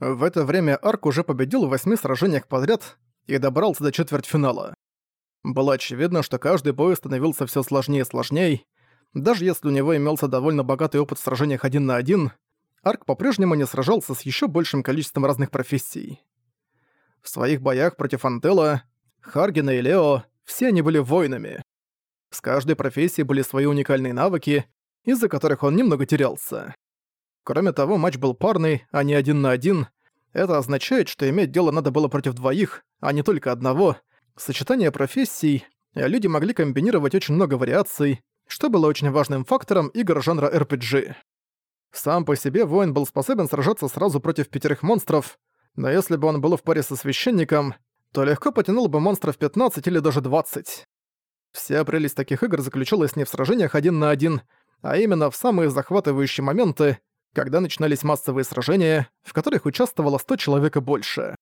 В это время Арк уже победил в восьми сражениях подряд и добрался до четвертьфинала. Было очевидно, что каждый бой становился все сложнее и сложнее. Даже если у него имелся довольно богатый опыт в сражениях один на один, Арк по-прежнему не сражался с еще большим количеством разных профессий. В своих боях против Антелла, Харгена и Лео все они были воинами. С каждой профессией были свои уникальные навыки, из-за которых он немного терялся. Кроме того, матч был парный, а не один на один. Это означает, что иметь дело надо было против двоих, а не только одного. Сочетание профессий, люди могли комбинировать очень много вариаций, что было очень важным фактором игр жанра RPG. Сам по себе воин был способен сражаться сразу против пятерых монстров, но если бы он был в паре со священником, то легко потянул бы монстров 15 или даже 20. Вся прелесть таких игр заключалась не в сражениях один на один, а именно в самые захватывающие моменты, когда начинались массовые сражения, в которых участвовало 100 человек и больше.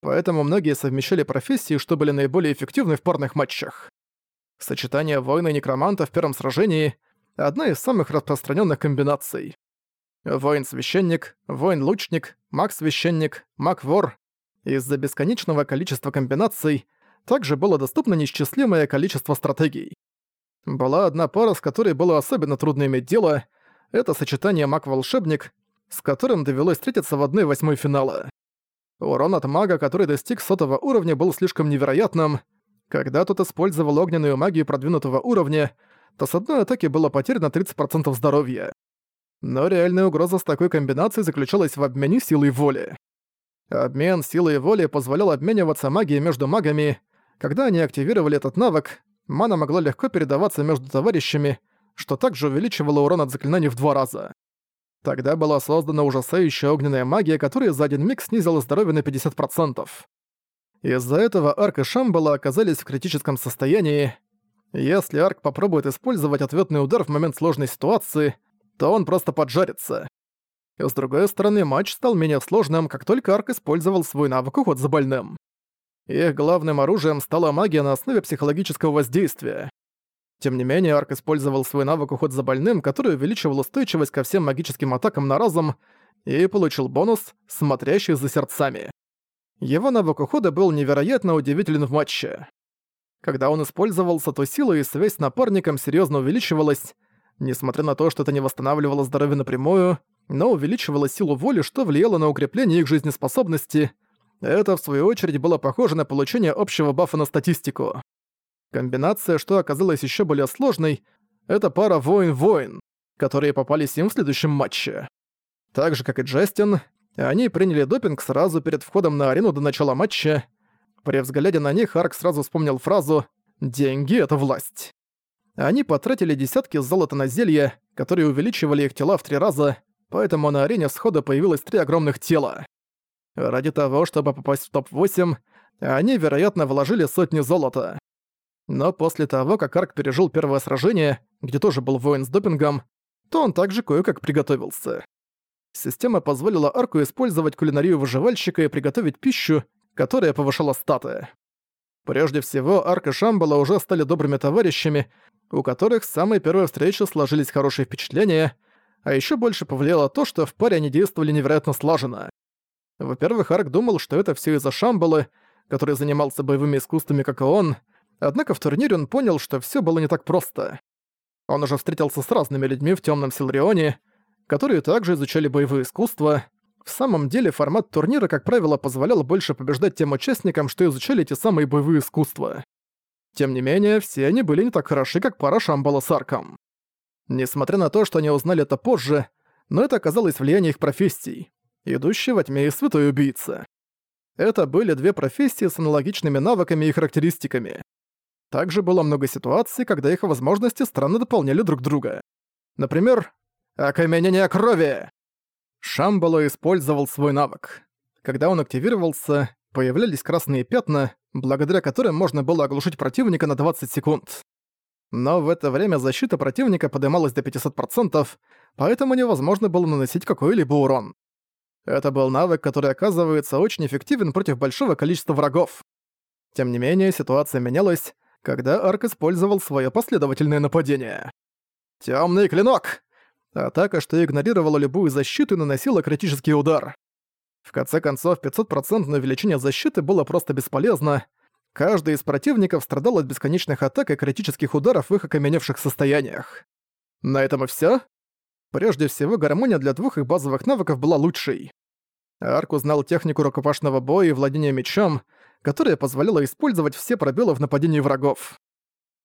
Поэтому многие совмещали профессии, что были наиболее эффективны в парных матчах. Сочетание воина и некроманта в первом сражении — одна из самых распространенных комбинаций. Воин-священник, воин-лучник, маг-священник, маг-вор. Из-за бесконечного количества комбинаций также было доступно несчислимое количество стратегий. Была одна пара, с которой было особенно трудно иметь дело. Это сочетание маг-волшебник, с которым довелось встретиться в одной восьмой финала. Урон от мага, который достиг сотого уровня, был слишком невероятным. Когда тот использовал огненную магию продвинутого уровня, то с одной атаки было потеряно 30% здоровья. Но реальная угроза с такой комбинацией заключалась в обмене силой воли. Обмен силой воли позволял обмениваться магией между магами. Когда они активировали этот навык, мана могла легко передаваться между товарищами, что также увеличивало урон от заклинаний в два раза. Тогда была создана ужасающая огненная магия, которая за один миг снизила здоровье на 50%. Из-за этого Арк и Шамбала оказались в критическом состоянии. Если Арк попробует использовать ответный удар в момент сложной ситуации, то он просто поджарится. И с другой стороны, матч стал менее сложным, как только Арк использовал свой навык уход за больным. Их главным оружием стала магия на основе психологического воздействия. Тем не менее, Арк использовал свой навык уход за больным, который увеличивал устойчивость ко всем магическим атакам на разум, и получил бонус, смотрящий за сердцами. Его навык ухода был невероятно удивителен в матче. Когда он использовался, то сила и связь с напарником серьезно увеличивалась, несмотря на то, что это не восстанавливало здоровье напрямую, но увеличивало силу воли, что влияло на укрепление их жизнеспособности. Это, в свою очередь, было похоже на получение общего бафа на статистику. Комбинация, что оказалась еще более сложной, это пара воин-воин, которые попались им в следующем матче. Так же, как и Джастин, они приняли допинг сразу перед входом на арену до начала матча. При взгляде на них Арк сразу вспомнил фразу «Деньги — это власть». Они потратили десятки золота на зелья, которые увеличивали их тела в три раза, поэтому на арене схода появилось три огромных тела. Ради того, чтобы попасть в топ-8, они, вероятно, вложили сотни золота. Но после того, как Арк пережил первое сражение, где тоже был воин с допингом, то он также кое-как приготовился. Система позволила Арку использовать кулинарию выживальщика и приготовить пищу, которая повышала статы. Прежде всего, Арк и Шамбала уже стали добрыми товарищами, у которых с самой первой встречи сложились хорошие впечатления, а еще больше повлияло то, что в паре они действовали невероятно слаженно. Во-первых, Арк думал, что это все из-за Шамбалы, который занимался боевыми искусствами, как и он, Однако в турнире он понял, что все было не так просто. Он уже встретился с разными людьми в Темном Силрионе, которые также изучали боевые искусства. В самом деле формат турнира, как правило, позволял больше побеждать тем участникам, что изучали те самые боевые искусства. Тем не менее, все они были не так хороши, как пара Шамбала с Арком. Несмотря на то, что они узнали это позже, но это оказалось влияние их профессий. Идущий во тьме и святой убийца. Это были две профессии с аналогичными навыками и характеристиками. Также было много ситуаций, когда их возможности странно дополняли друг друга. Например, «Окаменение крови!» Шамбало использовал свой навык. Когда он активировался, появлялись красные пятна, благодаря которым можно было оглушить противника на 20 секунд. Но в это время защита противника поднималась до 500%, поэтому невозможно было наносить какой-либо урон. Это был навык, который оказывается очень эффективен против большого количества врагов. Тем не менее, ситуация менялась, когда Арк использовал свое последовательное нападение. Темный клинок! Атака, что игнорировала любую защиту и наносила критический удар. В конце концов, 500% увеличение защиты было просто бесполезно. Каждый из противников страдал от бесконечных атак и критических ударов в их окаменевших состояниях. На этом и всё? Прежде всего, гармония для двух их базовых навыков была лучшей. Арк узнал технику рукопашного боя и владения мечом, которая позволяла использовать все пробелы в нападении врагов.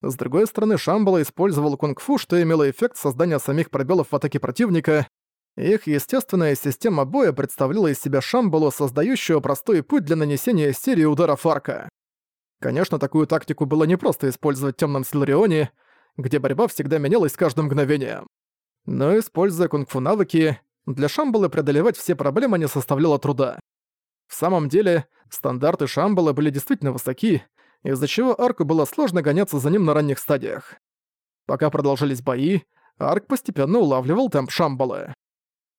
С другой стороны, Шамбала использовал кунг-фу, что имело эффект создания самих пробелов в атаке противника. Их естественная система боя представляла из себя Шамбалу, создающую простой путь для нанесения серии ударов арка. Конечно, такую тактику было непросто использовать в Тёмном Силарионе, где борьба всегда менялась с каждым мгновением. Но используя кунг-фу навыки, для Шамбалы преодолевать все проблемы не составляло труда. В самом деле, стандарты Шамбалы были действительно высоки, из-за чего Арку было сложно гоняться за ним на ранних стадиях. Пока продолжались бои, Арк постепенно улавливал темп Шамбалы.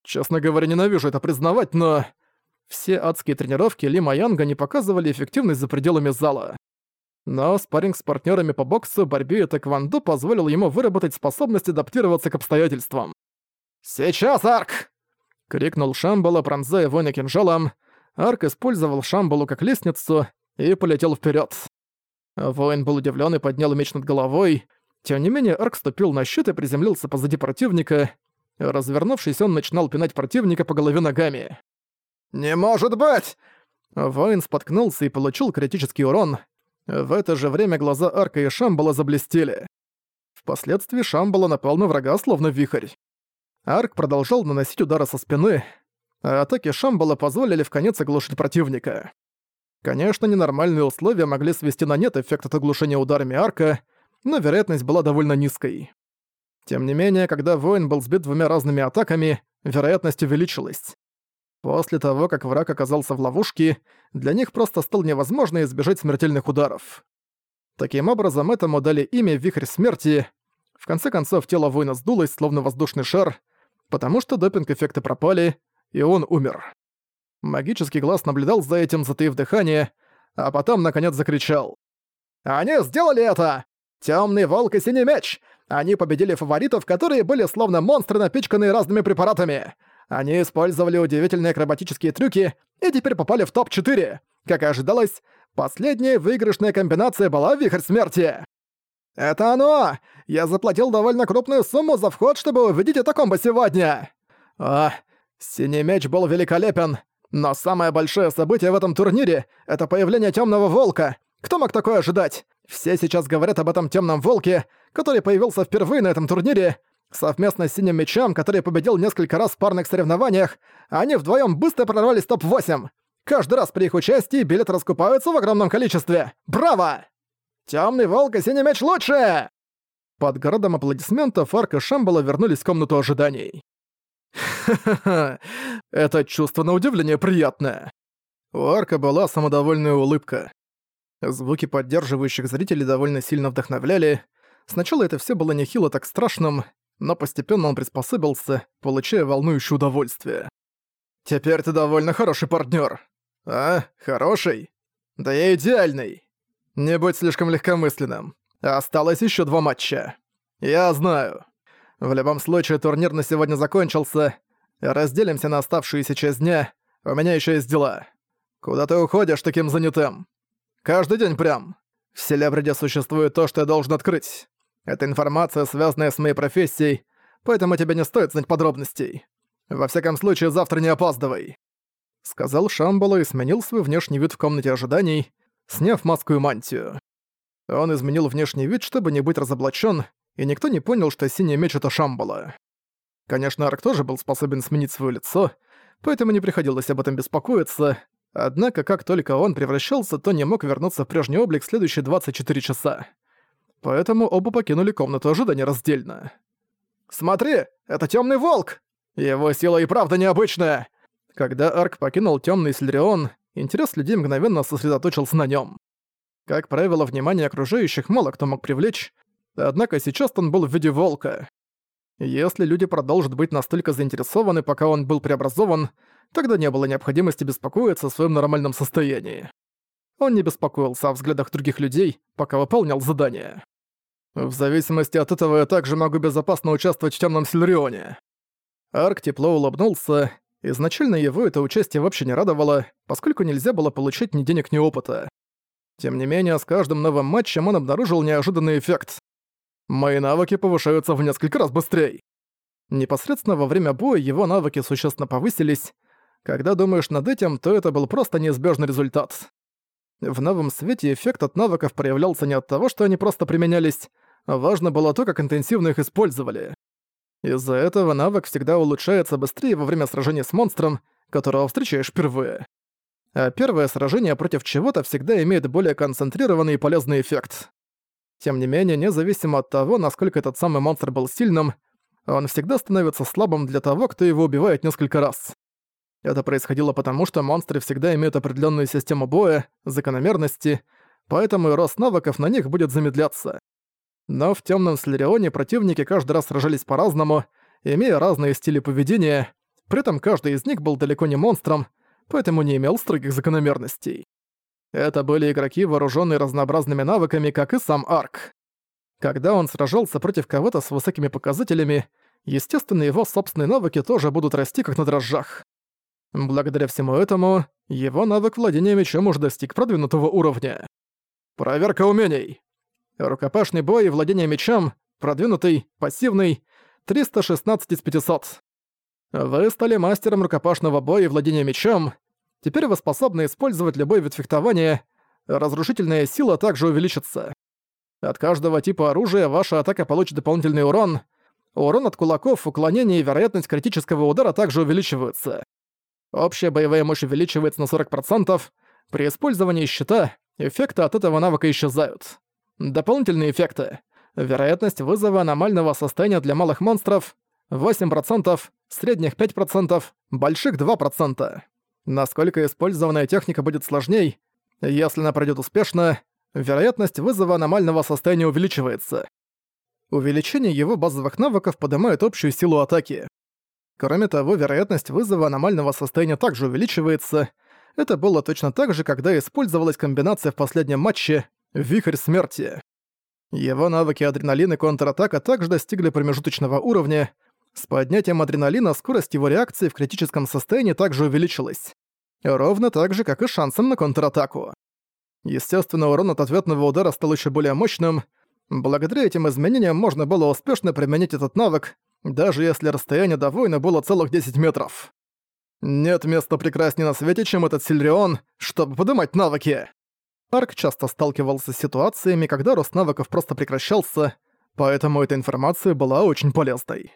Честно говоря, ненавижу это признавать, но... Все адские тренировки Ли Маянга не показывали эффективность за пределами зала. Но спарринг с партнерами по боксу, борьбе и тэквондо позволил ему выработать способность адаптироваться к обстоятельствам. «Сейчас, Арк!» — крикнул Шамбала, пронзая воина кинжалом. Арк использовал Шамбалу как лестницу и полетел вперед. Воин был удивлен и поднял меч над головой. Тем не менее, Арк ступил на щит и приземлился позади противника. Развернувшись, он начинал пинать противника по голове ногами. «Не может быть!» Воин споткнулся и получил критический урон. В это же время глаза Арка и Шамбала заблестели. Впоследствии Шамбала напал на врага словно вихрь. Арк продолжал наносить удары со спины, атаки Шамбала позволили в конец оглушить противника. Конечно, ненормальные условия могли свести на нет эффект от оглушения ударами арка, но вероятность была довольно низкой. Тем не менее, когда воин был сбит двумя разными атаками, вероятность увеличилась. После того, как враг оказался в ловушке, для них просто стало невозможно избежать смертельных ударов. Таким образом, этому дали имя «Вихрь смерти». В конце концов, тело воина сдулось, словно воздушный шар, потому что допинг-эффекты пропали, и он умер. Магический глаз наблюдал за этим, затаив дыхание, а потом, наконец, закричал. «Они сделали это! Тёмный волк и синий меч! Они победили фаворитов, которые были словно монстры, напичканные разными препаратами! Они использовали удивительные акробатические трюки и теперь попали в топ-4! Как и ожидалось, последняя выигрышная комбинация была Вихрь Смерти!» «Это оно! Я заплатил довольно крупную сумму за вход, чтобы увидеть это комбо сегодня!» «А, синий меч был великолепен! Но самое большое событие в этом турнире — это появление Темного Волка. Кто мог такое ожидать? Все сейчас говорят об этом Темном Волке, который появился впервые на этом турнире. Совместно с Синим Мечом, который победил несколько раз в парных соревнованиях, они вдвоем быстро прорвались топ-8. Каждый раз при их участии билеты раскупаются в огромном количестве. Браво! Темный Волк и Синий Меч лучше! Под городом аплодисментов Арк и Шамбала вернулись в комнату ожиданий. Это чувство на удивление приятное. У Арка была самодовольная улыбка. Звуки поддерживающих зрителей довольно сильно вдохновляли. Сначала это все было нехило так страшным, но постепенно он приспособился, получая волнующее удовольствие. «Теперь ты довольно хороший партнер. «А, хороший? Да я идеальный. Не будь слишком легкомысленным. Осталось еще два матча. Я знаю. В любом случае, турнир на сегодня закончился. Разделимся на оставшуюся часть дня. У меня еще есть дела. Куда ты уходишь таким занятым? Каждый день прям. В Селебриде существует то, что я должен открыть. Это информация, связанная с моей профессией, поэтому тебе не стоит знать подробностей. Во всяком случае, завтра не опаздывай. Сказал Шамбала и сменил свой внешний вид в комнате ожиданий, сняв маску и мантию. Он изменил внешний вид, чтобы не быть разоблачен, и никто не понял, что синий меч — это Шамбала. Конечно, Арк тоже был способен сменить свое лицо, поэтому не приходилось об этом беспокоиться, однако как только он превращался, то не мог вернуться в прежний облик следующие 24 часа. Поэтому оба покинули комнату ожидания раздельно. «Смотри, это темный волк! Его сила и правда необычная!» Когда Арк покинул темный Сильрион, интерес людей мгновенно сосредоточился на нем. Как правило, внимание окружающих мало кто мог привлечь, Однако сейчас он был в виде волка. Если люди продолжат быть настолько заинтересованы, пока он был преобразован, тогда не было необходимости беспокоиться о своем нормальном состоянии. Он не беспокоился о взглядах других людей, пока выполнял задание. В зависимости от этого я также могу безопасно участвовать в Тёмном Сильрионе. Арк тепло улыбнулся, Изначально его это участие вообще не радовало, поскольку нельзя было получить ни денег, ни опыта. Тем не менее, с каждым новым матчем он обнаружил неожиданный эффект. Мои навыки повышаются в несколько раз быстрее. Непосредственно во время боя его навыки существенно повысились. Когда думаешь над этим, то это был просто неизбежный результат. В новом свете эффект от навыков проявлялся не от того, что они просто применялись, важно было то, как интенсивно их использовали. Из-за этого навык всегда улучшается быстрее во время сражения с монстром, которого встречаешь впервые. А первое сражение против чего-то всегда имеет более концентрированный и полезный эффект. Тем не менее, независимо от того, насколько этот самый монстр был сильным, он всегда становится слабым для того, кто его убивает несколько раз. Это происходило потому, что монстры всегда имеют определенную систему боя, закономерности, поэтому и рост навыков на них будет замедляться. Но в темном Слерионе противники каждый раз сражались по-разному, имея разные стили поведения, при этом каждый из них был далеко не монстром, поэтому не имел строгих закономерностей. Это были игроки, вооруженные разнообразными навыками, как и сам Арк. Когда он сражался против кого-то с высокими показателями, естественно, его собственные навыки тоже будут расти как на дрожжах. Благодаря всему этому, его навык владения мечом уже достиг продвинутого уровня. Проверка умений. Рукопашный бой и владение мечом, продвинутый, пассивный, 316 из 500. Вы стали мастером рукопашного боя и владения мечом. Теперь вы способны использовать любой вид фехтования. Разрушительная сила также увеличится. От каждого типа оружия ваша атака получит дополнительный урон. Урон от кулаков, уклонение и вероятность критического удара также увеличиваются. Общая боевая мощь увеличивается на 40%. При использовании щита эффекты от этого навыка исчезают. Дополнительные эффекты. Вероятность вызова аномального состояния для малых монстров 8%, средних 5%, больших 2%. Насколько использованная техника будет сложней, если она пройдет успешно, вероятность вызова аномального состояния увеличивается. Увеличение его базовых навыков поднимает общую силу атаки. Кроме того, вероятность вызова аномального состояния также увеличивается. Это было точно так же, когда использовалась комбинация в последнем матче «Вихрь смерти». Его навыки адреналин и контратака также достигли промежуточного уровня. С поднятием адреналина скорость его реакции в критическом состоянии также увеличилась. Ровно так же, как и шансом на контратаку. Естественно, урон от ответного удара стал еще более мощным. Благодаря этим изменениям можно было успешно применить этот навык, даже если расстояние до воина было целых 10 метров. Нет места прекраснее на свете, чем этот Сильрион, чтобы подымать навыки. Арк часто сталкивался с ситуациями, когда рост навыков просто прекращался, поэтому эта информация была очень полезной.